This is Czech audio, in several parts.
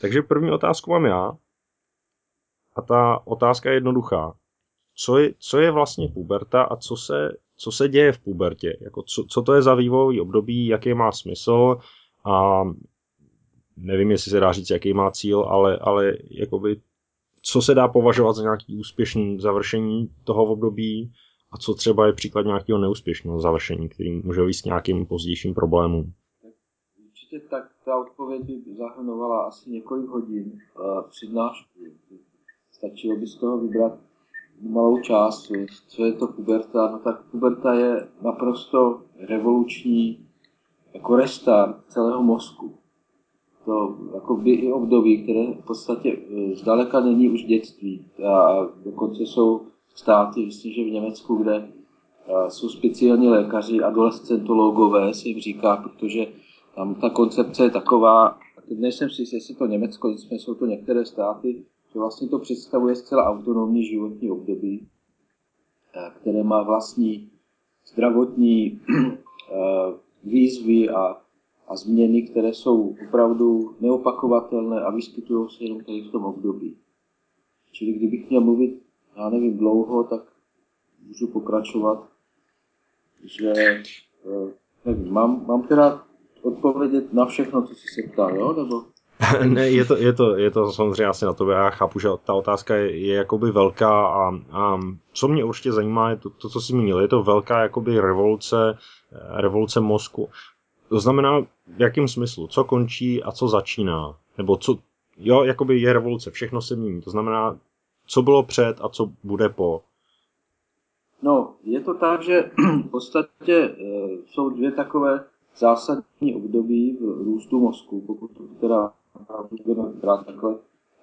Takže první otázku mám já. A ta otázka je jednoduchá. Co je, co je vlastně puberta a co se, co se děje v pubertě? Jako co, co to je za vývojový období, jaký má smysl a nevím, jestli se dá říct, jaký má cíl, ale, ale jakoby, co se dá považovat za nějaký úspěšný završení toho období a co třeba je příklad nějakého neúspěšného završení, který může vést k nějakým pozdějším problémům. Určitě tak ta odpověď by zahrnovala asi několik hodin uh, přednášku. Stačilo by z toho vybrat malou část, co je to puberta. No tak puberta je naprosto revoluční jako restart celého mozku. To jako by i období, které v podstatě eh, zdaleka není už dětství. A dokonce jsou státy, myslím, že v Německu, kde eh, jsou speciální lékaři, adolescentologové se jim říká, protože tam ta koncepce je taková, teď nejsem si jestli to Německo, nicméně jsou to některé státy, že vlastně to představuje zcela autonomní životní období, eh, které má vlastní zdravotní eh, výzvy a, a změny, které jsou opravdu neopakovatelné a vyskytují se jenom tady v tom období. Čili kdybych měl mluvit, já nevím, dlouho, tak můžu pokračovat, že eh, nevím, mám, mám teda odpovědět na všechno, co jsi se ptal, jo? Nebo... ne, je to, je, to, je to samozřejmě asi na to, já chápu, že ta otázka je, je jakoby velká a, a co mě určitě zajímá je to, to, co jsi zmínil, je to velká jakoby revoluce, revoluce mozku. To znamená, v jakém smyslu, co končí a co začíná, nebo co, jo, jakoby je revoluce, všechno se mění, to znamená, co bylo před a co bude po. No, je to tak, že v podstatě e, jsou dvě takové zásadní období v růstu mozku, pokud to teda budeme brát takhle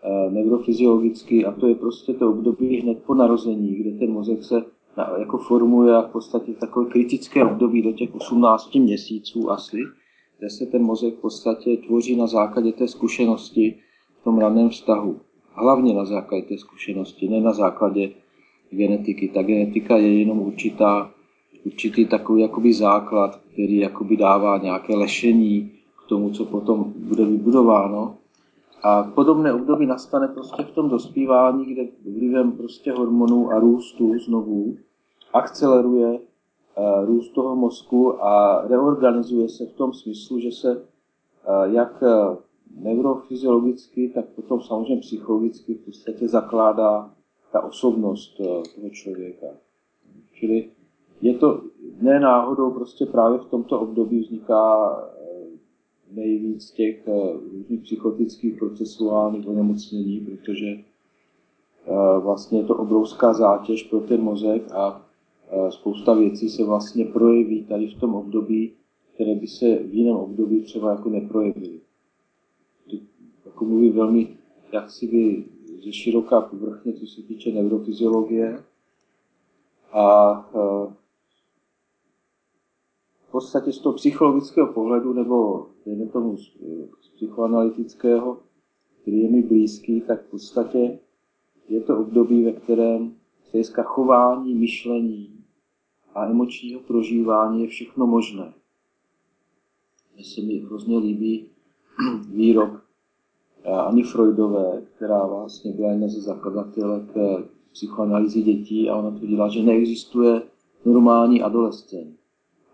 e, neurofyziologicky, a to je prostě to období hned po narození, kde ten mozek se na, jako formuje a v podstatě takové kritické období do těch 18 měsíců asi, kde se ten mozek v podstatě tvoří na základě té zkušenosti v tom raném vztahu. Hlavně na základě té zkušenosti, ne na základě genetiky. Ta genetika je jenom určitá, určitý takový jakoby základ, který jakoby dává nějaké lešení k tomu, co potom bude vybudováno. A podobné období nastane prostě v tom dospívání, kde vlivem prostě hormonů a růstu znovu akceleruje eh, růst toho mozku a reorganizuje se v tom smyslu, že se eh, jak eh, neurofyziologicky, tak potom samozřejmě psychologicky v podstatě zakládá ta osobnost toho člověka. Čili je to ne náhodou, prostě právě v tomto období vzniká nejvíc těch různých psychotických procesuálních onemocnění, protože vlastně je to obrovská zátěž pro ten mozek a spousta věcí se vlastně projeví tady v tom období, které by se v jiném období třeba jako neprojevily. Jako mluví velmi jak si by ze široká povrchně, co se týče neurofyziologie. A v podstatě z toho psychologického pohledu, nebo dejme tomu z, z psychoanalytického, který je mi blízký, tak v podstatě je to období, ve kterém z chování, myšlení, a emočního prožívání je všechno možné. Mně se mi hrozně líbí výrok eh, Ani Freudové, která vlastně byla jedna ze zakladatelek eh, psychoanalýzy dětí a ona tvrdila, že neexistuje normální adolescent.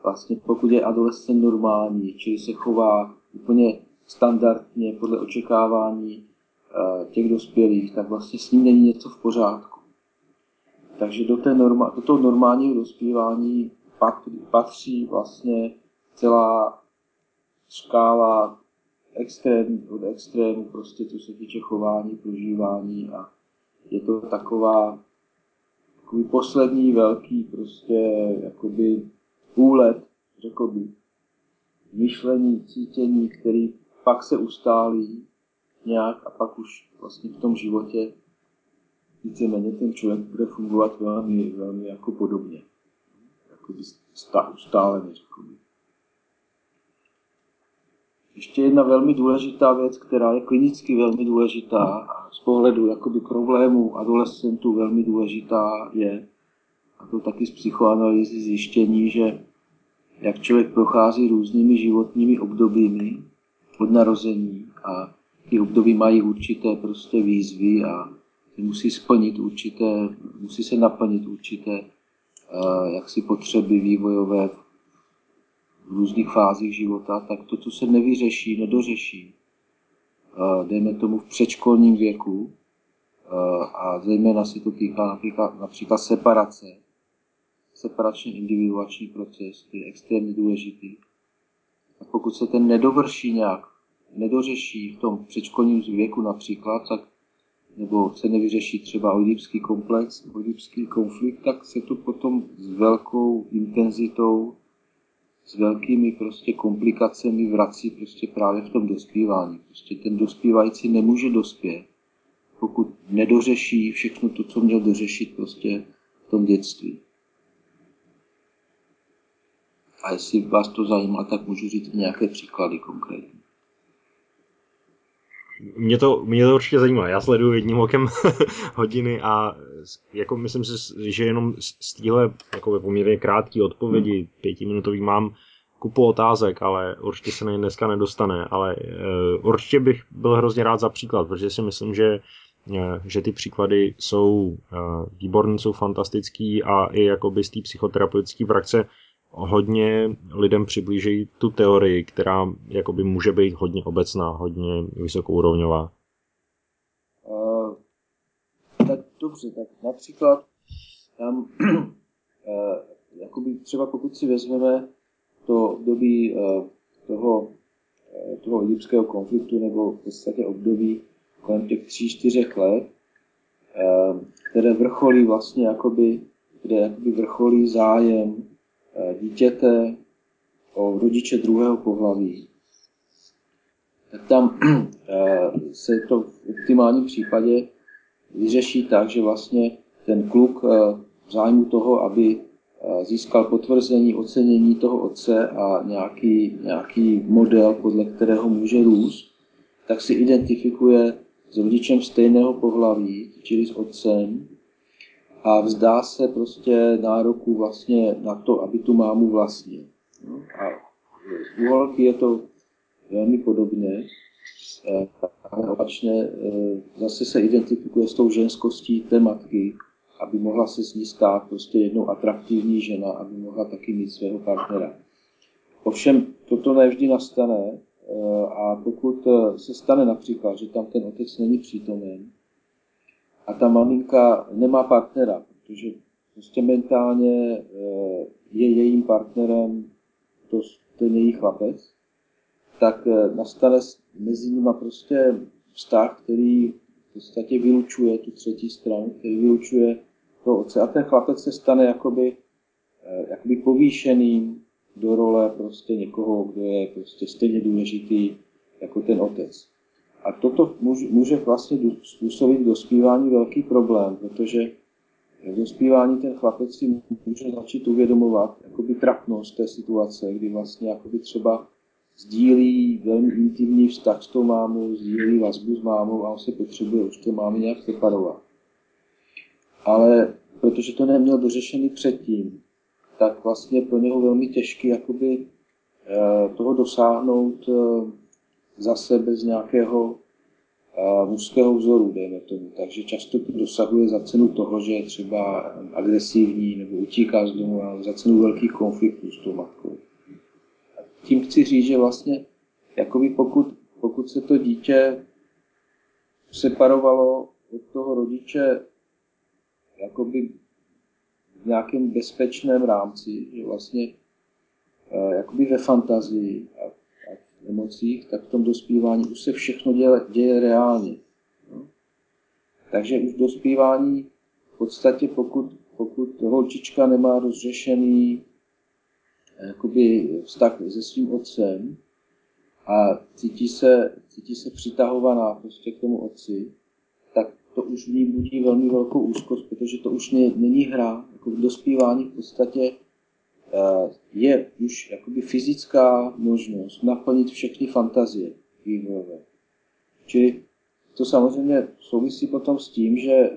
Vlastně pokud je adolescent normální, čili se chová úplně standardně podle očekávání eh, těch dospělých, tak vlastně s ním není něco v pořádku. Takže do, té norma, do toho normálního dospívání patří, vlastně celá škála extrém, od extrému, prostě co se týče chování, prožívání a je to taková takový poslední velký prostě jakoby úlet, řekl bych, myšlení, cítění, který pak se ustálí nějak a pak už vlastně v tom životě víceméně ten člověk bude fungovat velmi, velmi jako podobně. Jako ustáleně, řekl bych. Ještě jedna velmi důležitá věc, která je klinicky velmi důležitá a z pohledu jakoby problémů adolescentů velmi důležitá je, to taky z psychoanalýzy zjištění, že jak člověk prochází různými životními obdobími od narození a ty období mají určité prostě výzvy a musí splnit určité, musí se naplnit určité uh, jaksi potřeby vývojové v různých fázích života, tak to, co se nevyřeší, nedořeší, uh, dejme tomu v předškolním věku, uh, a zejména se to týká například, například separace, separačně individuační proces, je extrémně důležitý. A pokud se ten nedovrší nějak, nedořeší v tom předškolním věku například, tak nebo se nevyřeší třeba oidipský komplex, oidipský konflikt, tak se to potom s velkou intenzitou, s velkými prostě komplikacemi vrací prostě právě v tom dospívání. Prostě ten dospívající nemůže dospět, pokud nedořeší všechno to, co měl dořešit prostě v tom dětství. A jestli vás to zajímá, tak můžu říct nějaké příklady konkrétní. Mě to, mě to určitě zajímá. Já sleduju jedním okem hodiny a jako myslím si, že jenom z téhle jako poměrně krátké odpovědi, pětiminutový mám kupu otázek, ale určitě se na ně dneska nedostane. Ale uh, určitě bych byl hrozně rád za příklad, protože si myslím, že uh, že ty příklady jsou uh, výborné, jsou fantastický a i jakoby z té psychoterapeutické praxe hodně lidem přiblíží tu teorii, která jakoby může být hodně obecná, hodně vysokourovňová. Uh, tak dobře, tak například tam uh, jakoby třeba pokud si vezmeme to období uh, toho, uh, toho egyptského konfliktu nebo v podstatě období kolem těch tří, čtyřech let, uh, které vrcholí vlastně jakoby, kde jakoby vrcholí zájem Eh, dítěte o rodiče druhého pohlaví, tak tam eh, se to v optimálním případě vyřeší tak, že vlastně ten kluk eh, v zájmu toho, aby získal potvrzení, ocenění toho otce a nějaký, nějaký model, podle kterého může růst, tak si identifikuje s rodičem stejného pohlaví, čili s otcem, a vzdá se prostě nároku vlastně na to, aby tu mámu vlastnil. No, a u holky je to velmi podobné, eh, ale opačně eh, zase se identifikuje s tou ženskostí té matky, aby mohla se z ní stát prostě jednou atraktivní žena, aby mohla taky mít svého partnera. Ovšem toto nevždy nastane eh, a pokud se stane například, že tam ten otec není přítomen, a ta maminka nemá partnera, protože prostě mentálně eh, je jejím partnerem to, ten její chlapec, tak eh, nastane mezi nimi prostě vztah, který v podstatě vylučuje tu třetí stranu, který vylučuje toho otce. A ten chlapec se stane jakoby, eh, jakoby povýšeným do role prostě někoho, kdo je prostě stejně důležitý jako ten otec. A toto může, vlastně způsobit dospívání velký problém, protože v dospívání ten chlapec si může začít uvědomovat jakoby trapnost té situace, kdy vlastně jakoby třeba sdílí velmi intimní vztah s tou mámou, sdílí vazbu s mámou a on se potřebuje už té mámy nějak separovat. Ale protože to neměl dořešený předtím, tak vlastně pro něho velmi těžký jakoby eh, toho dosáhnout eh, zase bez nějakého mužského vzoru, dejme tomu. Takže často to dosahuje za cenu toho, že je třeba agresivní nebo utíká z domu a za cenu velkých konfliktů s tou matkou. A tím chci říct, že vlastně jakoby pokud, pokud se to dítě separovalo od toho rodiče jakoby v nějakém bezpečném rámci, že vlastně jakoby ve fantazii emocích, tak v tom dospívání už se všechno děje, děje reálně. No. Takže už v dospívání v podstatě, pokud, pokud holčička nemá rozřešený eh, jakoby vztah se svým otcem a cítí se, cítí se přitahovaná prostě k tomu otci, tak to už v ní budí velmi velkou úzkost, protože to už ne, není hra. Jako v dospívání v podstatě je už jakoby fyzická možnost naplnit všechny fantazie vývojové. Čili to samozřejmě souvisí potom s tím, že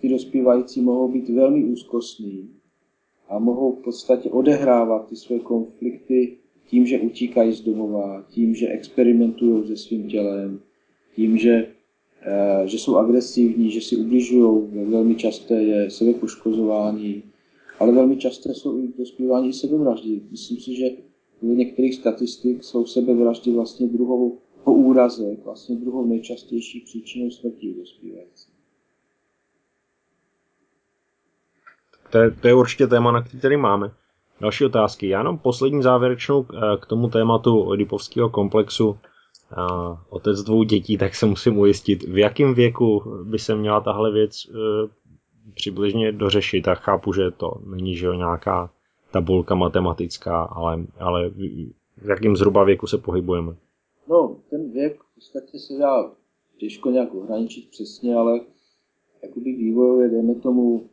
ty dospívající mohou být velmi úzkostní a mohou v podstatě odehrávat ty své konflikty tím, že utíkají z domova, tím, že experimentují se svým tělem, tím, že, eh, že jsou agresivní, že si ubližují, velmi časté je sebepoškozování, ale velmi časté jsou i dospívání i sebevraždy. Myslím si, že v některých statistik jsou sebevraždy vlastně druhou po úrazech, vlastně druhou nejčastější příčinou smrti u dospívajících. To je, to je určitě téma, na který máme. Další otázky. Já jenom poslední závěrečnou eh, k tomu tématu Oedipovského komplexu. Eh, otec dvou dětí, tak se musím ujistit, v jakém věku by se měla tahle věc e, přibližně dořešit. A chápu, že to není že nějaká tabulka matematická, ale, ale v jakém zhruba věku se pohybujeme? No, ten věk v podstatě se dá těžko nějak ohraničit přesně, ale jakoby vývojově, dejme tomu,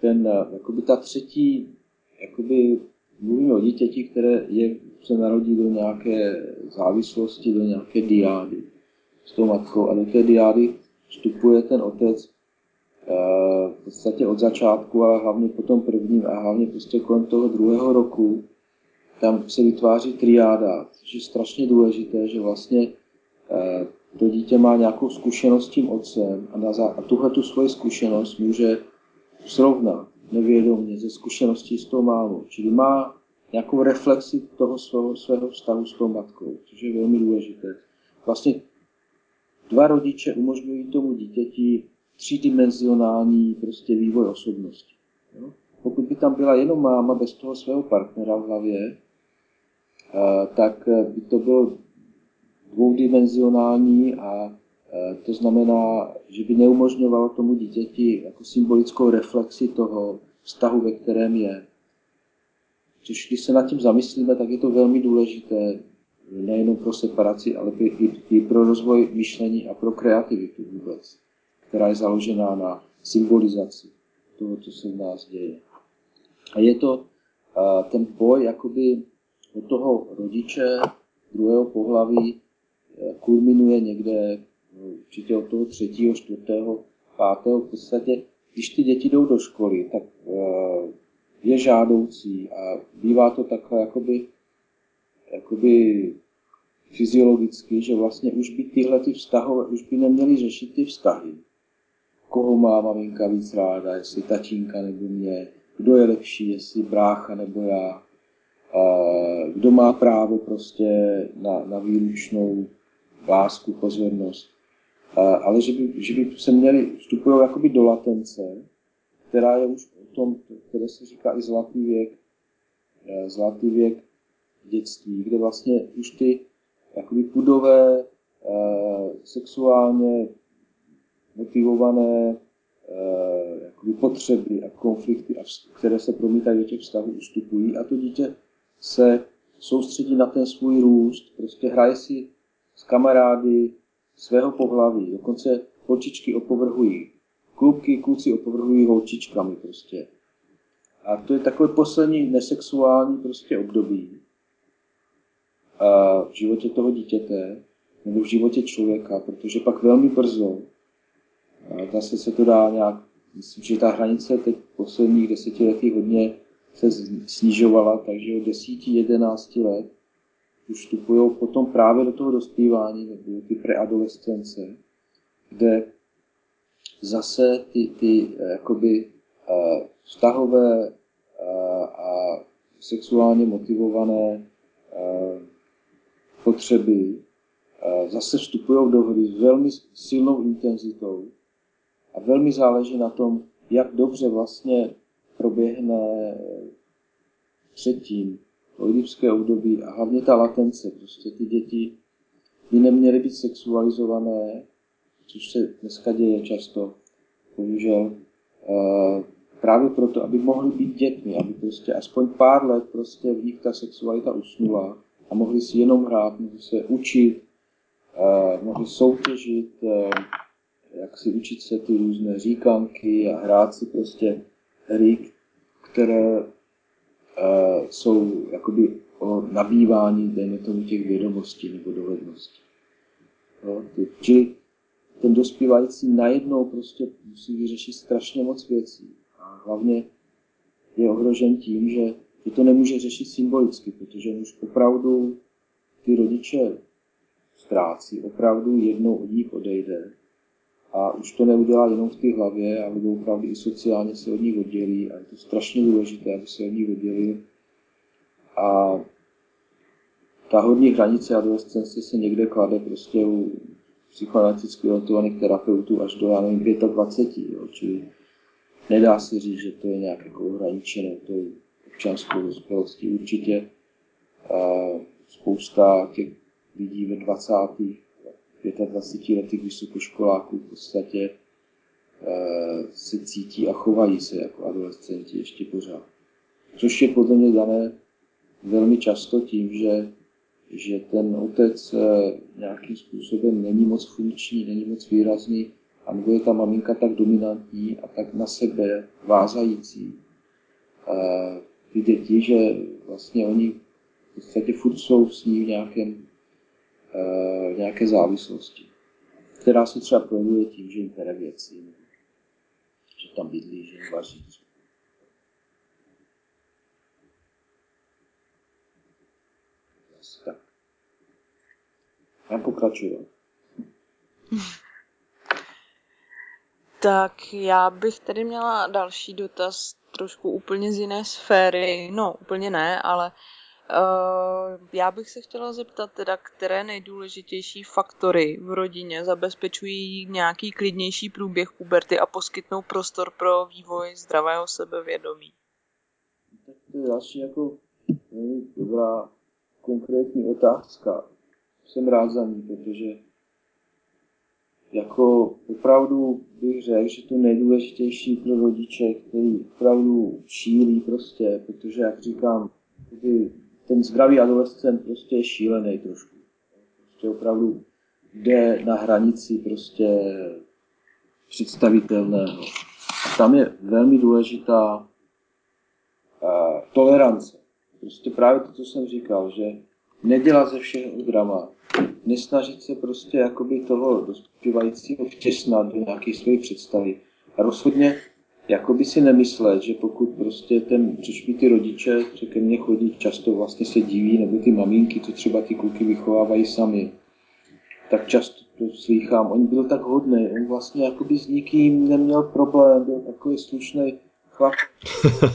ten, jakoby ta třetí, jakoby mluvíme o dítěti, které je, se narodí do nějaké závislosti, do nějaké diády s tou matkou a do té diády vstupuje ten otec v podstatě od začátku, ale hlavně po tom prvním a hlavně prostě kolem toho druhého roku, tam se vytváří triáda, což je strašně důležité, že vlastně eh, to dítě má nějakou zkušenost s tím otcem a, na zá- a tuhle tu svoji zkušenost může srovnat nevědomě ze zkušeností s tou mámou. Čili má nějakou reflexi toho svého, svého vztahu s tou matkou, což je velmi důležité. Vlastně dva rodiče umožňují tomu dítěti třídimenzionální prostě vývoj osobnosti. Jo? Pokud by tam byla jenom máma bez toho svého partnera v hlavě, eh, tak eh, by to bylo dvoudimenzionální a Eh, to znamená, že by neumožňovalo tomu dítěti jako symbolickou reflexi toho vztahu, ve kterém je. Což když se nad tím zamyslíme, tak je to velmi důležité nejenom pro separaci, ale i, i pro rozvoj myšlení a pro kreativitu vůbec, která je založená na symbolizaci toho, co se v nás děje. A je to ten boj jakoby od toho rodiče druhého pohlaví eh, kulminuje někde určitě od toho třetího, čtvrtého, pátého, v podstatě, když ty děti jdou do školy, tak eh, je žádoucí a bývá to takhle jakoby, jakoby fyziologicky, že vlastně už by tyhle ty vztahové, už by neměly řešit ty vztahy. Koho má maminka víc ráda, jestli tatínka nebo mě, kdo je lepší, jestli brácha nebo já, kdo má právo prostě na, na výlučnou lásku, pozornost? Ale že by, že by se měli, vstupují jakoby do latence, která je už o tom, které se říká i zlatý věk, eh, zlatý věk dětství, kde vlastně už ty jakoby pudové, eh, sexuálně motivované eh, potřeby a konflikty, které se promítají do těch vztahů, ustupují a to dítě se soustředí na ten svůj růst, prostě hraje si s kamarády, svého pohlaví. Dokonce holčičky opovrhují klubky, kluci opovrhují holčičkami prostě. A to je takové poslední nesexuální prostě období a v životě toho dítěte nebo v životě člověka, protože pak velmi brzo, a zase se to dá nějak, myslím, že ta hranice teď posledních desetiletí hodně se snižovala, takže od 10-11 let už vstupují potom právě do toho dospívání, nebo ty preadolescence, kde zase ty, ty eh, jakoby uh, vztahové a sexuálně motivované potřeby zase vstupují do hry s velmi silnou intenzitou a velmi záleží na tom, jak dobře vlastně proběhne předtím oedipské období a hlavně ta latence, prostě ty děti by neměly být sexualizované, což se dneska děje často, bohužel, právě proto, aby mohly být dětmi, aby prostě aspoň pár let prostě v nich ta sexualita usnula a mohli si jenom hrát, mohli se učit, mohli soutěžit, jak si učit se ty různé říkanky a hrát si prostě hry, které uh, jsou jakoby o nabývání, dejme tomu, těch vědomostí nebo dovedností. No, ty, čili ten dospívající najednou prostě musí vyřešit strašně moc věcí. A hlavně je ohrožen tím, že, že to nemůže řešit symbolicky, protože už opravdu ty rodiče ztrácí. Opravdu jednou od nich odejde. A už to neudělá jenom v té hlavě, ale opravdu i sociálně se od nich oddělí. A je to strašně důležité, aby se od nich oddělili. A ta horní hranice adolescence se někde klade prostě u psychoanalyticky orientovaných terapeutů až do, já nevím, 25, jo, čili nedá se říct, že to je nějak jako ohraničené, to je občanskou dospělostí určitě. Spousta těch lidí ve 20. 25 letých vysokoškoláků v podstatě se cítí a chovají se jako adolescenti ještě pořád. Což je podle mě dané velmi často tím, že že ten otec eh, nějakým způsobem není moc funkční, není moc výrazný, a nebo je ta maminka tak dominantní a tak na sebe vázající. Eh, ty děti, že vlastně oni v podstatě furt jsou s ní v nějakém, v eh, nějaké závislosti, která se třeba projevuje tím, že jim pere věci, že tam bydlí, že jim vaří tak. Já pokračuju. Tak já bych tady měla další dotaz, trošku úplně z jiné sféry. No, úplně ne, ale já bych se chtěla zeptat teda, které nejdůležitější faktory v rodině zabezpečují nějaký klidnější průběh puberty a poskytnou prostor pro vývoj zdravého sebevědomí. Tak to je další jako dobrá konkrétní otázka. Jsem rád za ní, protože jako opravdu bych řekl, že to nejdůležitější pro rodiče, který opravdu šílí prostě, protože jak říkám, ten zdravý adolescent prostě je šílený trošku. Prostě opravdu jde na hranici prostě představitelného. Tam je velmi důležitá uh, tolerance. Prostě právě to, co jsem říkal, že nedělat ze všeho drama, nesnažit se prostě jakoby toho dospívajícího vtěsnat do nějaké své představy. A rozhodně jakoby si nemyslet, že pokud prostě ten, což mi ty rodiče, co ke mně chodí, často vlastně se diví, nebo ty maminky, co třeba ty kluky vychovávají sami, tak často to slýchám. On byl tak hodný, on vlastně jakoby s nikým neměl problém, byl takový slušný chlap.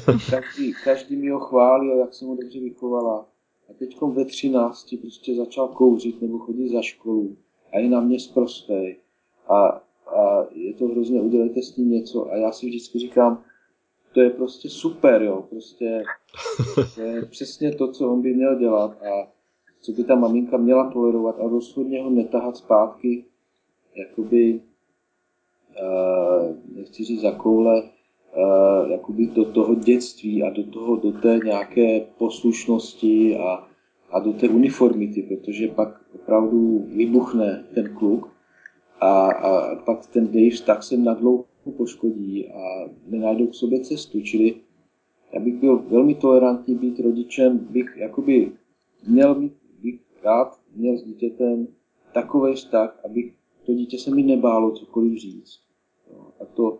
Každý, každý mi ho chválil, jak jsem ho dobře vychovala. A teď ve 13 prostě začal kouřit nebo chodit za školu a je na mě zprostej. A, a je to hrozně, udělejte s ním něco. A já si vždycky říkám, to je prostě super, jo, prostě to je přesně to, co on by měl dělat. A co by ta maminka měla tolerovat a rozhodně ho netahat zpátky, jakoby, uh, nechci říct za koule, uh, jakoby do toho dětství a do, toho, do té nějaké poslušnosti a, a do té uniformity, protože pak opravdu vybuchne ten kluk a, a pak ten Dave tak se nadlouho poškodí a nenajdou k sobě cestu. Čili já bych byl velmi tolerantní být rodičem, bych jakoby měl mít, bych rád měl s dítětem takový vztah, aby to dítě se mi nebálo cokoliv říct. A to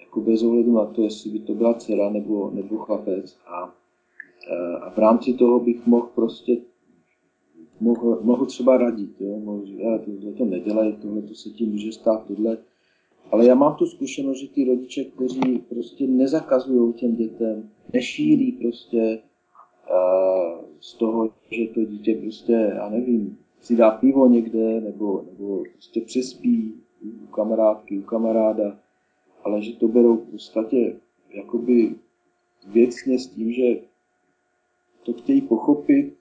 jako bez ohledu na to, jestli by to byla dcera nebo, nebo chlapec. A, a v rámci toho bych mohl prostě mohl, mohl třeba radit, jo? mohl říct, tohle to nedělej, tohle to se tím může stát, tohle. Ale já mám tu zkušenost, že ty rodiče, kteří prostě nezakazují těm dětem, nešílí prostě uh, z toho, že to dítě prostě, já nevím, si dá pivo někde, nebo, nebo prostě přespí u kamarádky, u kamaráda, ale že to berou v podstatě jakoby věcně s tím, že to chtějí pochopit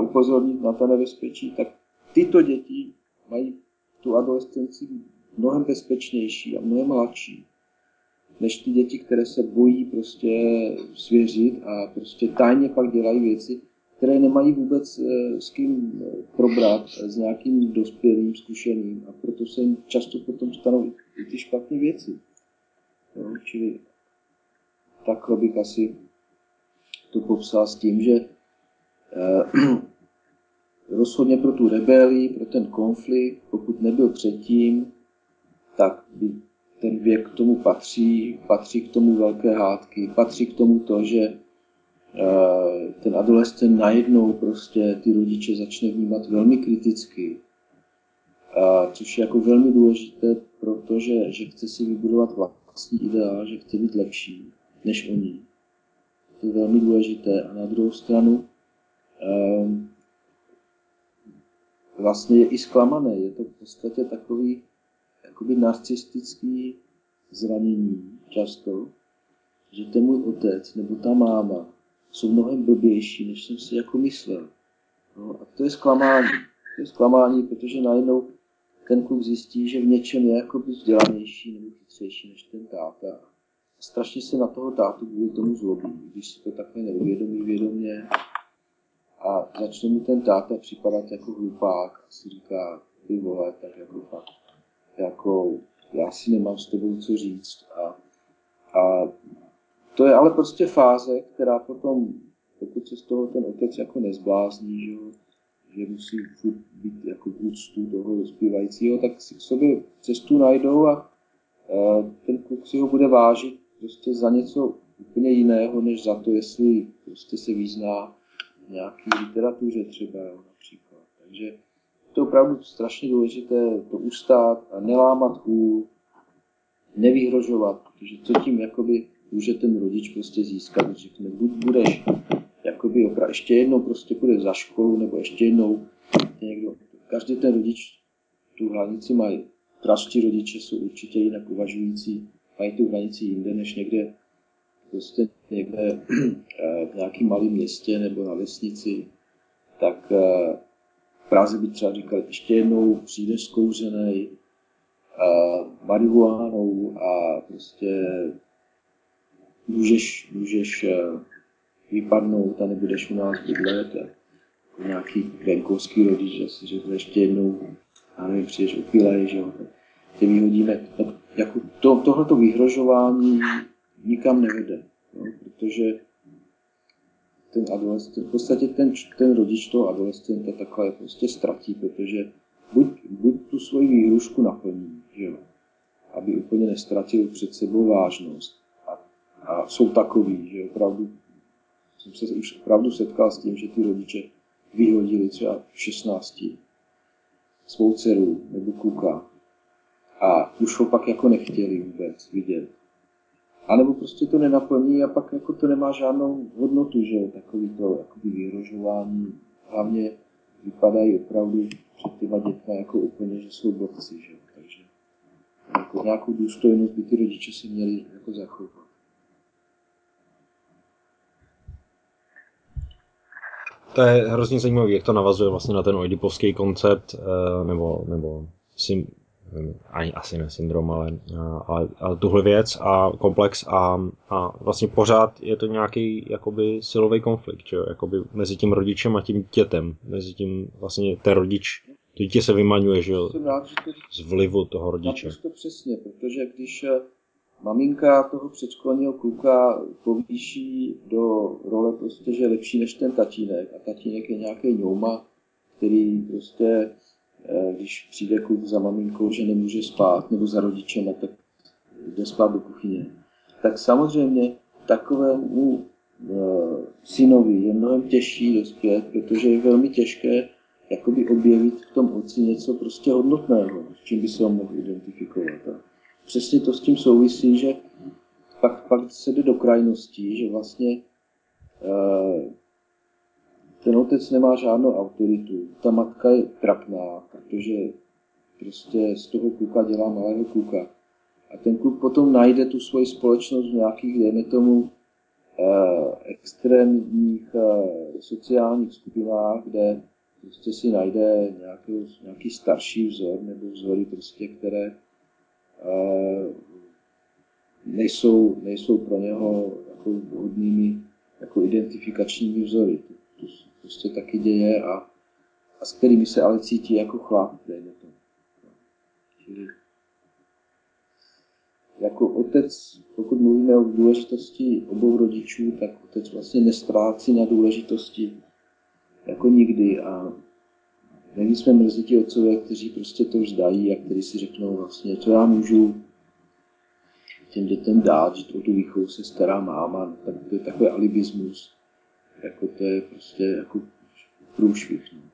upozornit na ta nebezpečí, tak tyto děti mají tu adolescenci mnohem bezpečnější a mnohem mladší než ty děti, které se bojí prostě svěřit a prostě tajně pak dělají věci, které nemají vůbec eh, s kým eh, probrat, s nějakým dospělým, zkušeným a proto se jim často potom stanou i ty špatné věci. Jo, čili takhle bych asi to popsal s tím, že eh, rozhodně pro tu rebelii, pro ten konflikt, pokud nebyl předtím, tak by ten věk k tomu patří, patří k tomu velké hádky, patří k tomu to, že eh, ten adolescent najednou prostě ty rodiče začne vnímat velmi kriticky což je jako velmi důležité, protože že chce si vybudovat vlastní ideál, že chce být lepší než oni. To je velmi důležité. A na druhou stranu vlastně je i zklamané. Je to v podstatě takový jakoby narcistický zranění často, že ten můj otec nebo ta máma jsou mnohem blbější, než jsem si jako myslel. No, a to je zklamání. To je zklamání, protože najednou ten kluk zjistí, že v něčem je jakoby vzdělanější nebo chytřejší než ten táta. Strašně se na toho tátu kvůli tomu zlobí, když si to takhle neuvědomí vědomě. A začne mu ten táta připadat jako hlupák a si říká, ty vole, tak jako fakt, jako já si nemám s tebou co říct. A, a to je ale prostě fáze, která potom, pokud se z toho ten otec jako nezblázní, že, že musí být jako v úctu toho dospívajícího, tak si k sobě cestu najdou a ten kluk si ho bude vážit prostě za něco úplně jiného, než za to, jestli prostě se vyzná nějaký literatuře třeba, například. Takže to je opravdu strašně důležité to ustát a nelámat hůl, nevyhrožovat, protože co tím jakoby může ten rodič prostě získat, řekne, buď budeš jakoby opra- ještě jednou prostě půjde za školu, nebo ještě jednou někdo, každý ten rodič tu hranici mají. Praští rodiče jsou určitě jinak uvažující, mají tu hranici jinde, než někde prostě někde eh, v nějakém malém městě nebo na vesnici, tak eh, v Praze by třeba říkal, ještě jednou přijdeš zkouřený uh, marihuánou a prostě můžeš, můžeš vypadnout a nebudeš u nás bydlet. Jako nějaký venkovský rodič, že si řekne ještě jednou, a nevím, přijdeš opilej, že jo, tě vyhodíme. Tak jako to, tohleto vyhrožování nikam nevede, jo, protože ten adolescent, v podstatě ten, ten rodič toho adolescenta takhle prostě ztratí, protože buď, buď tu svoji výhrušku naplní, že jo, aby úplně nestratil před sebou vážnost, a jsou takový, že opravdu jsem se už opravdu setkal s tím, že ty rodiče vyhodili třeba v 16 svou dceru nebo kluka a už ho pak jako nechtěli vůbec vidět. A nebo prostě to nenaplní a pak jako to nemá žádnou hodnotu, že takový to jakoby vyhrožování. Hlavně vypadají opravdu před těma dětma jako úplně, že jsou blbci, že. Takže jako nějakou důstojnost by ty rodiče si měli jako zachovat. To je hrozně zajímavé, jak to navazuje vlastně na ten oidipovský koncept, eh, nebo, nebo sim, ani asi ne syndrom, ale, eh, ale, ale tuhle věc a komplex a, a vlastně pořád je to nějaký jakoby silový konflikt, že jo? Jakoby mezi tím rodičem a tím dětem, mezi tím vlastně ten rodič, to dítě se vymaňuje, že jo, z vlivu toho rodiče. to přesně, protože když eh, maminka toho předškolního kluka povýší do role prostě, že je lepší než ten tatínek a tatínek je nějaký ňouma, který prostě, když přijde kluk za maminkou, že nemůže spát nebo za rodičem, tak jde spát do kuchyně. Tak samozřejmě takovému eh, synovi je mnohem těžší dospět, protože je velmi těžké jakoby objevit v tom otci něco prostě hodnotného, s čím by se on mohl identifikovat přesně to s tím souvisí, že pak, pak se jde do krajností, že vlastně uh, ten otec nemá žádnou autoritu. Ta matka je trapná, protože prostě z toho kluka dělá malého kluka. A ten kluk potom najde tu svoji společnost v nějakých, dejme tomu, uh, extrémních uh, sociálních skupinách, kde prostě si najde nějaký, nějaký starší vzor nebo vzory, prostě, které nejsou, nejsou pro něho jako vhodnými jako identifikačními vzory. To, to prostě taky děje a, a s kterými se ale cítí jako chlap, dejme to. Čili jako otec, pokud mluvíme o důležitosti obou rodičů, tak otec vlastně nestrácí na důležitosti jako nikdy a Není jsme mrzí ti otcové, kteří prostě to vzdají a kteří si řeknou vlastně, co já můžu těm dětem dát, že to tu výchovu se stará máma, tak to je takový alibismus. Jako to je prostě jako průšvih. No.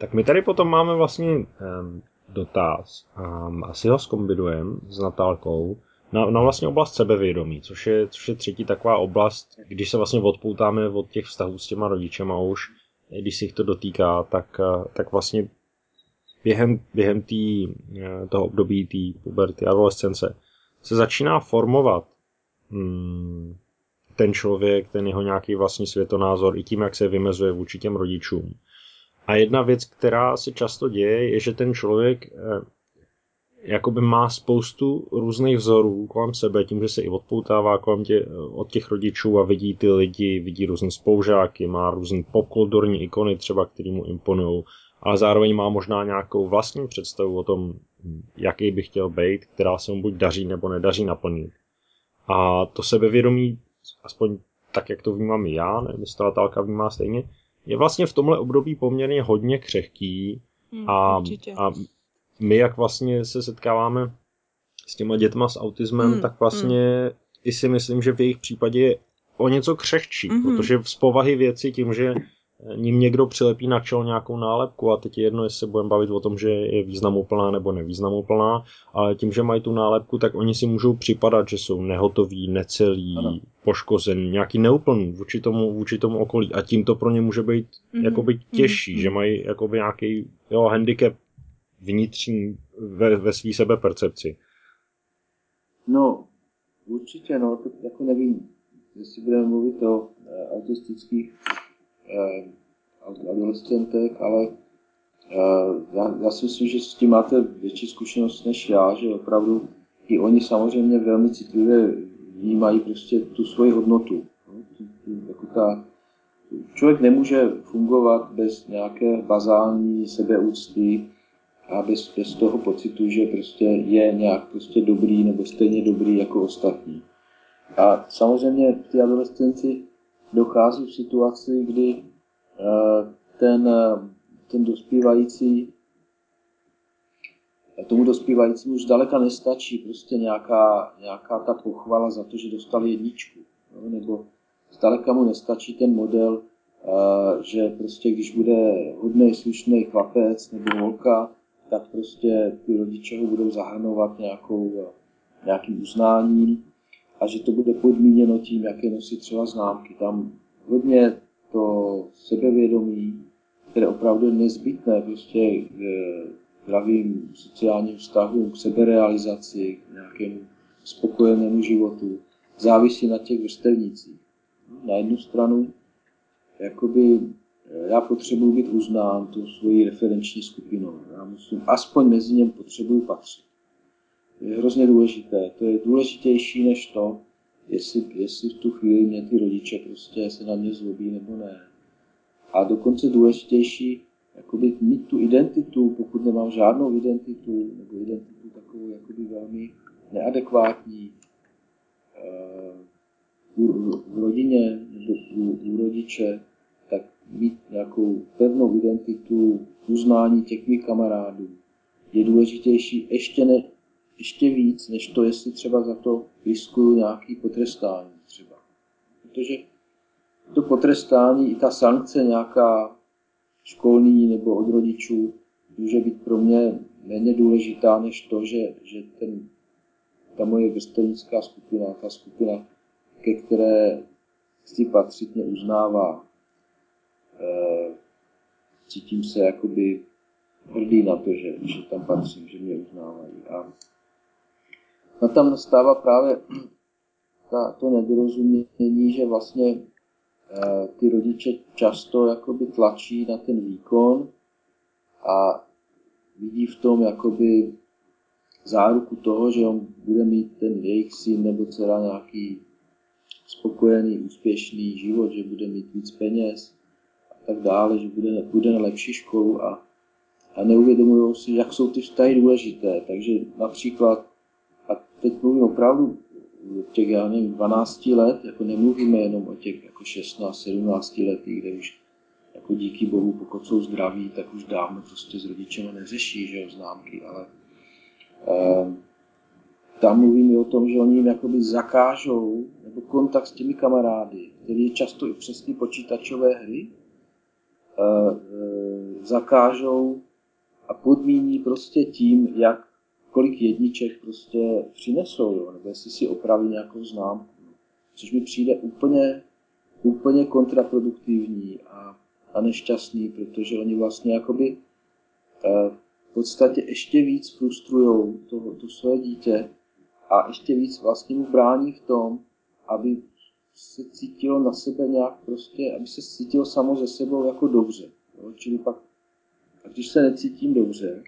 tak my tady potom máme vlastně um, dotaz, um, asi ho zkombinujeme s Natálkou, na, na vlastně oblast sebevědomí, což je, což je třetí taková oblast, když se vlastně odpoutáme od těch vztahů s těma rodičema už, když se jich to dotýká, tak, eh, tak vlastně během, během tý, eh, toho období té puberty, adolescence se začíná formovat hmm, ten člověk, ten jeho nějaký vlastní světonázor i tím, jak se vymezuje vůči těm rodičům. A jedna věc, která se často děje, je, že ten člověk eh, jakoby má spoustu různých vzorů kolem sebe, tím, že se i odpoutává kolem tě, od těch rodičů a vidí ty lidi, vidí různé spoužáky, má různé popkulturní ikony třeba, který mu imponují, ale zároveň má možná nějakou vlastní představu o tom, jaký by chtěl být, která se mu buď daří nebo nedaří naplnit. A to sebevědomí, aspoň tak, jak to vnímám já, nevím, jestli to Natálka vnímá stejně, je vlastně v tomhle období poměrně hodně křehký Hmm, a, určitě. a my, jak vlastně se setkáváme s těma dětma s autismem, Hmm, tak vlastně i si myslím, že v jejich případě je o něco křehčí, Mhm. protože z povahy věci tím, že ním někdo přilepí na čelo nějakou nálepku a teď je jedno, jestli se budeme bavit o tom, že je významuplná nebo nevýznamuplná, ale tím, že mají tu nálepku, tak oni si můžou připadat, že jsou nehotoví, necelí, Ano. poškozený, nějaký neúplný vůči tomu, vůči tomu okolí a tím to pro ně může být Mhm, jakoby těžší, mhm, že mají jakoby nějaký jo, handicap vnitřní ve, ve své sebepercepci. No, určitě, no, to jako nevím, jestli budeme mluvit o e, autistických e, adolescentech, ale e, já, já si myslím, že s tím máte větší zkušenost než já, že opravdu i oni samozřejmě velmi citlivě vnímají prostě tu svoji hodnotu. No, jako ta, člověk nemůže fungovat bez nějaké bazální sebeúcty, a bez, bez toho pocitu, že prostě je nějak prostě dobrý nebo stejně dobrý jako ostatní. A samozřejmě té adolescenci dochází v situaci, kdy eh, ten, eh, ten dospívající tomu dospívajícímu už zdaleka nestačí prostě nějaká, nějaká ta pochvala za to, že dostal jedničku. No, nebo zdaleka mu nestačí ten model, eh, že prostě když bude hodný, slušný chlapec nebo holka, tak prostě ty rodiče ho budou zahrnovat nějakou, nějakým uznáním a že to bude podmíněno tím, jaké nosí třeba známky. Tam hodně to sebevědomí, které opravdu je nezbytné prostě k zdravým sociálním vztahům, k seberealizaci, k nějakému spokojenému životu, závisí na těch vrstevnících. Na jednu stranu, jakoby já potřebuji být uznán tou svojí referenční skupinou. Já musím, aspoň mezi něm potřebuji patřit. Je hrozně důležité. To je důležitější než to, jestli, jestli v tu chvíli mě ty rodiče prostě se na mě zlobí nebo ne. A dokonce důležitější, jakoby mít tu identitu, pokud nemám žádnou identitu, nebo identitu takovou jakoby velmi neadekvátní, uh, v rodině nebo u, u rodiče, tak mít nějakou pevnou identitu, uznání těch mých kamarádů je důležitější ještě, ne, ještě víc, než to, jestli třeba za to riskuju nějaký potrestání třeba. Protože to potrestání i ta sankce nějaká školní nebo od rodičů může být pro mě méně důležitá než to, že, že ten, ta moje vrstevnická skupina, ta skupina, ke které chci patřit, mě uznává cítím se jakoby hrdý na to, že, že tam patřím, že mě uznávají. A no tam nastává právě ta, to nedorozumění, že vlastně e, ty rodiče často jakoby tlačí na ten výkon a vidí v tom jakoby záruku toho, že on bude mít ten jejich syn nebo dcera nějaký spokojený, úspěšný život, že bude mít víc peněz, tak dále, že bude, bude na lepší školu a, a neuvědomují si, jak jsou ty vztahy důležité. Takže například, a teď mluvím opravdu od těch, já nevím, 12 let, jako nemluvíme jenom o těch jako 16, 17 letých, kde už jako díky bohu, pokud jsou zdraví, tak už dávno prostě s rodičem neřeší, že jo, známky, ale um, tam mluvím i o tom, že oni jim jakoby zakážou nebo kontakt s těmi kamarády, který je často i přes ty počítačové hry, zakážou a podmíní prostě tím, jak kolik jedniček prostě přinesou, jo, nebo jestli si opraví nějakou známku. Což mi přijde úplně, úplně kontraproduktivní a, a nešťastný, protože oni vlastně jakoby eh, v podstatě ještě víc frustrují to, to své dítě a ještě víc vlastně mu brání v tom, aby se cítilo na sebe nějak prostě, aby se cítilo samo ze sebou jako dobře. Jo? Čili pak, a když se necítím dobře,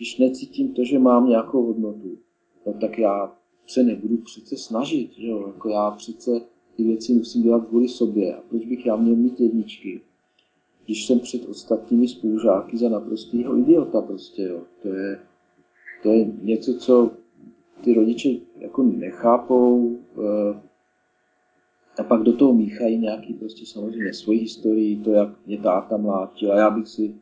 když necítím to, že mám nějakou hodnotu, no tak já se nebudu přece snažit, že jo? Jako já přece ty věci musím dělat kvůli sobě. A proč bych já měl mít jedničky, když jsem před ostatními spolužáky za naprostýho idiota prostě, jo. To je, to je něco, co ty rodiče jako nechápou eh, a pak do toho míchají nějaký prostě samozřejmě svoji historii, to, jak mě táta mlátil a já bych si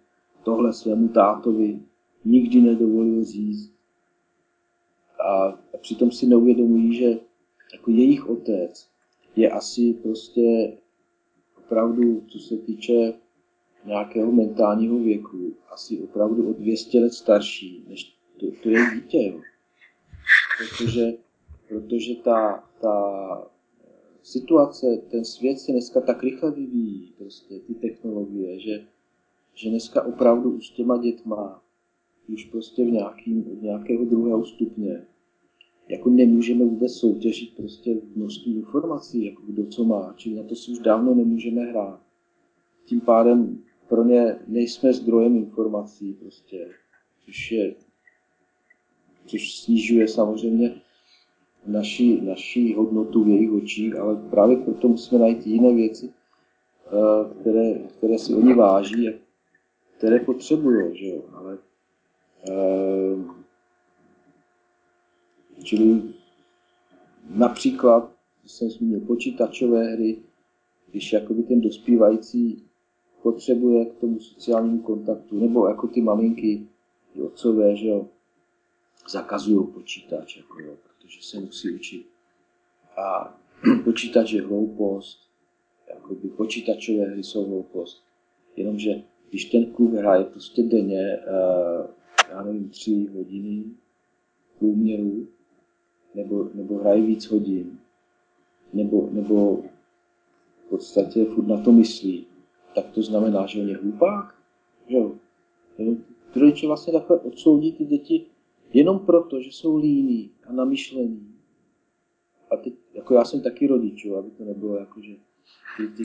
tohle svému tátovi nikdy nedovolil říct. A, a přitom si neuvědomují, že jako jejich otec je asi prostě opravdu, co se týče nějakého mentálního věku, asi opravdu o 200 let starší, než to, to je dítě. Jo. Protože, protože ta, ta situace, ten svět se dneska tak rychle vyvíjí, prostě ty technologie, že, že dneska opravdu už s těma dětma už prostě v nějakým, od nějakého druhého stupně jako nemůžeme vůbec soutěžit prostě množství informací, jako kdo co má, čili na to si už dávno nemůžeme hrát. Tím pádem pro ně nejsme zdrojem informací prostě, což je, což snižuje samozřejmě naši, naši hodnotu v jejich očích, ale právě proto musíme najít jiné věci, eh, které, které si oni váží a které potřebují, že jo, ale čili například, jsem zmínil počítačové hry, když jakoby ten dospívající potřebuje k tomu sociálnímu kontaktu, nebo jako ty maminky, ty otcové, že jo, zakazují počítač, jako jo, protože se musí učit. A počítač je hloupost, jakoby počítačové hry jsou hloupost. Jenomže když ten kluk hraje prostě denně uh, já nevím, tři hodiny průměru, nebo, nebo hrají víc hodin, nebo, nebo v podstatě furt na to myslí, tak to znamená, že on je hlupák. Že jo? Ty rodiče vlastně takhle odsoudí ty děti jenom proto, že jsou líní a namyšlení. A teď, jako já jsem taky rodič, jo, aby to nebylo jako, že ty, ty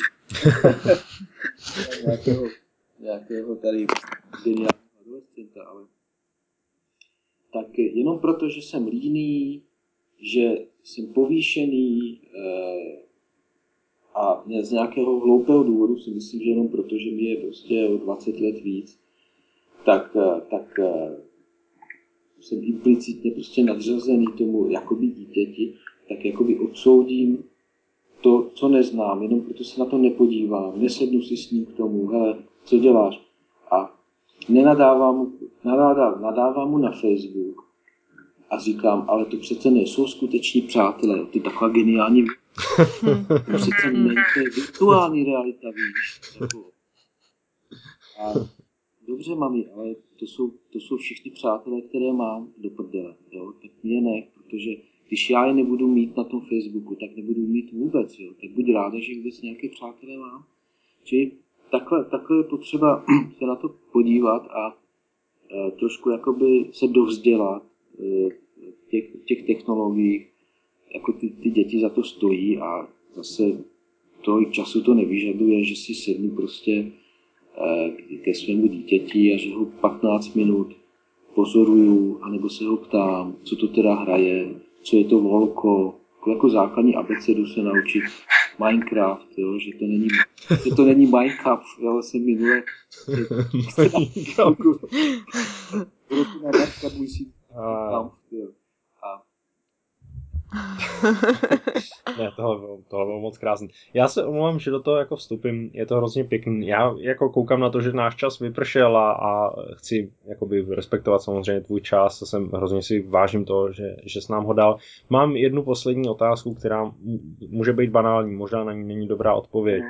nějakého, nějakého tady geniálního adolescenta, ale tak jenom proto, že jsem líný, že jsem povýšený eh, a z nějakého hloupého důvodu si myslím, že jenom proto, že mi je prostě o 20 let víc, tak, eh, tak eh, jsem implicitně prostě nadřazený tomu jakoby dítěti, tak jakoby odsoudím to, co neznám, jenom proto se na to nepodívám, nesednu si s ním k tomu, hele, co děláš? A nenadávám, nadávám, nadávám mu na Facebook a říkám, ale to přece nejsou skuteční přátelé, ty taková geniální to přece není, to je virtuální realita, víš. Jako. A dobře, mami, ale to jsou, to jsou všichni přátelé, které mám do prdele, jo? tak mě ne, protože když já je nebudu mít na tom Facebooku, tak nebudu mít vůbec, jo? tak buď ráda, že vůbec nějaké přátelé mám. Čili takhle, takhle je potřeba se na to podívat a trošku jakoby se dovzdělat v těch, těch technologiích, jako ty, ty děti za to stojí a zase tolik času to nevyžaduje, že si sednu prostě e, ke svému dítěti a že ho 15 minut pozoruju, anebo se ho ptám, co to teda hraje, co je to volko, jako základní abecedu se naučit Minecraft, jo, že to není, že to není Minecraft, jo, jsem minule. Minecraft. ne, tohle bylo, tohle bylo moc krásný. Já se omlouvám, že do toho jako vstupím, je to hrozně pěkný. Já jako koukám na to, že náš čas vypršel a, a chci jakoby respektovat samozřejmě tvůj čas a jsem hrozně si vážím to, že, že jsi nám ho dal. Mám jednu poslední otázku, která může být banální, možná na ní není dobrá odpověď.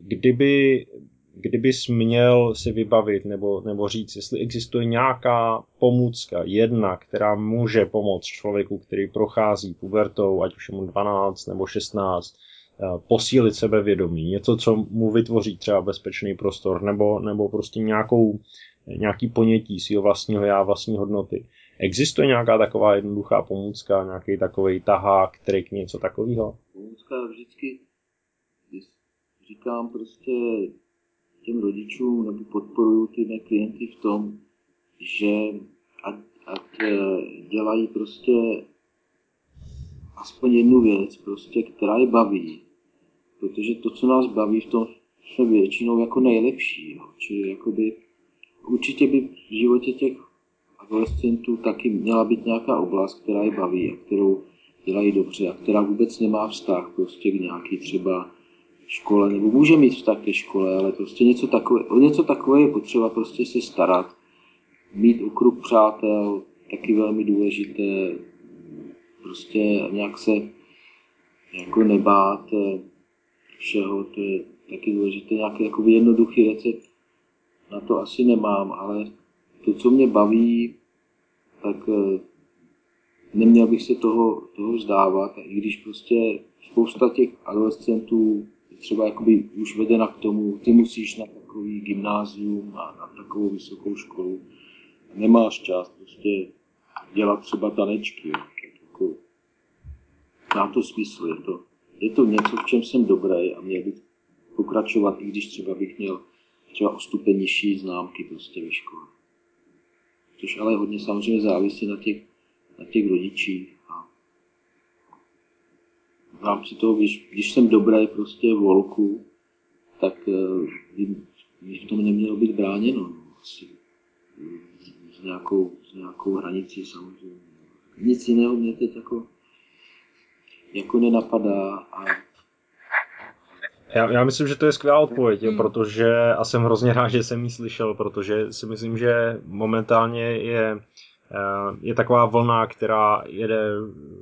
Kdyby kdybys měl si vybavit nebo, nebo říct, jestli existuje nějaká pomůcka, jedna, která může pomoct člověku, který prochází pubertou, ať už je mu 12 nebo 16, eh, posílit sebevědomí, něco, co mu vytvoří třeba bezpečný prostor, nebo, nebo prostě nějakou, nějaký ponětí svého vlastního já, vlastní hodnoty. Existuje nějaká taková jednoduchá pomůcka, nějaký takový tahák, trik, něco takového? Pomůcka vždycky, říkám prostě těm rodičům nebo podporuju ty mé klienty v tom, že ať, ať eh, dělají prostě aspoň jednu věc, prostě, která je baví. Protože to, co nás baví, v tom jsme většinou jako nejlepší. Jo. Čili jakoby, určitě by v životě těch adolescentů taky měla být nějaká oblast, která je baví a kterou dělají dobře a která vůbec nemá vztah prostě k nějaký třeba škole, nebo může mít vztah ke škole, ale prostě něco takové, o něco takové je potřeba prostě se starat. Mít okruh přátel, taky velmi důležité, prostě nějak se jako nebát eh, všeho, to je taky důležité, nějaký jako jednoduchý recept, na to asi nemám, ale to, co mě baví, tak eh, neměl bych se toho, toho vzdávat, i když prostě spousta těch adolescentů třeba jakoby už vedena k tomu, ty musíš na takový gymnázium a na takovou vysokou školu. Nemáš čas prostě dělat třeba tanečky. Jako, má to smysl, je to, je to něco, v čem jsem dobrý a měl bych pokračovat, i když třeba bych měl třeba o stupeň nižší známky prostě ve škole. Což ale hodně samozřejmě závisí na těch, na těch rodičích v rámci toho, když, když jsem dobrý prostě volku, tak by, eh, by v tom nemělo být bráněno. No, asi s nějakou, s nějakou hranicí samozřejmě. Nic jiného mě teď jako, jako nenapadá a já, já myslím, že to je skvělá odpověď, hmm. protože a jsem hrozně rád, že jsem ji slyšel, protože si myslím, že momentálně je Eh, je taková vlna, která jede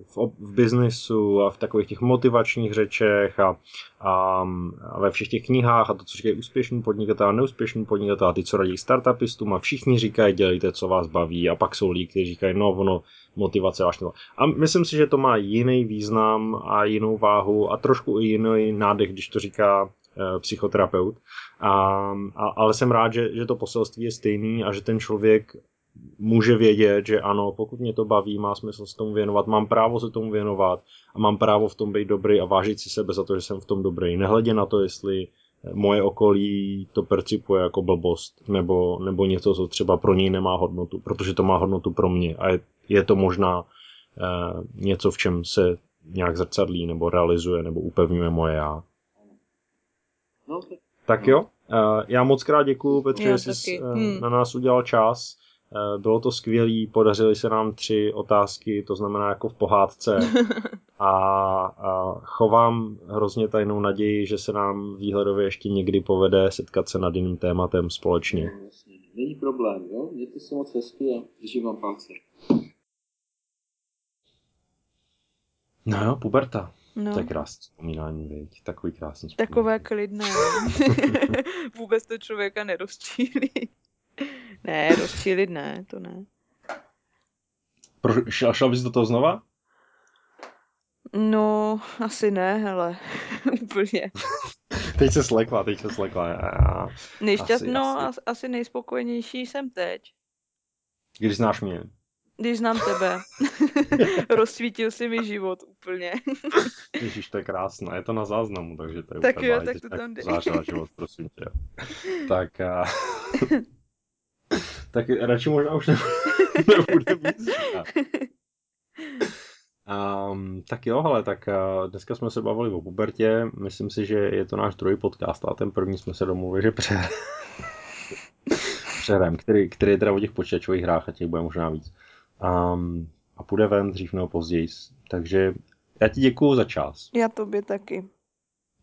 v, v biznisu a v takových těch motivačních řečech a, a, a ve všech těch knihách a to, co říkají úspěšní podnikatel a neúspěšní podnikatel a ty, co radí startupistům a všichni říkají, dělejte, co vás baví a pak jsou lidi, kteří říkají, no ono, motivace až to. A myslím si, že to má jiný význam a jinou váhu a trošku i jiný nádech, když to říká eh, psychoterapeut. A, a, ale jsem rád, že, že to poselství je stejný a že ten člověk může vědět, že ano, pokud mě to baví, má smysl se tomu věnovat, mám právo se tomu věnovat a mám právo v tom být dobrý a vážit si sebe za to, že jsem v tom dobrý. Nehledě na to, jestli moje okolí to percipuje jako blbost nebo, nebo něco, co třeba pro něj nemá hodnotu, protože to má hodnotu pro mě a je, je to možná eh, něco, v čem se nějak zrcadlí nebo realizuje nebo upevňuje moje já. No, tak jo, eh, já moc krát děkuju, Petře, že jsi eh, hmm. na nás udělal čas. Eh, bylo to skvělé, podařily se nám tři otázky, to znamená jako v pohádce. A, a chovám hrozně tajnou naději, že se nám výhledově ještě někdy povede setkat se nad jiným tématem společně. No, Není problém, jo? Mějte se moc hezky a držím vám palce. No jo, puberta. No. To je krásné vzpomínání, viď? Takový krásný vzpomínání. Takové klidné. Vůbec to člověka nerozčílí. Ne, rozčílit ne, to ne. Pro, šel, šel bys do toho znova? No, asi ne, hele, úplně. teď se slekla, teď se slekla. Já, Nešťast, asi, no, asi. asi nejspokojenější jsem teď. Když znáš mě. Když znám tebe. Rozsvítil si mi život úplně. Ježíš, to je krásné, je to na záznamu, takže to je tak úplně jo, tak to tam dej. život, prosím tě. Tak a... tak radši možná už nebude víc. Um, tak jo, ale tak uh, dneska jsme se bavili o pubertě, myslím si, že je to náš druhý podcast a ten první jsme se domluvili, že pře... přehrem, který, který je teda o těch počítačových hrách a těch bude možná víc. Um, a půjde ven dřív nebo později. Takže já ti děkuju za čas. Já tobě taky.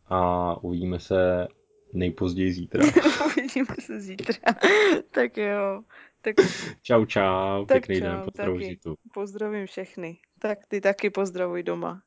A uvidíme se nejpozději zítra. Uvidíme se zítra. tak jo. Tak... Čau, čau. Tak Pěkný čau, den. Pozdravím Pozdravím všechny. Tak ty taky pozdravuj doma.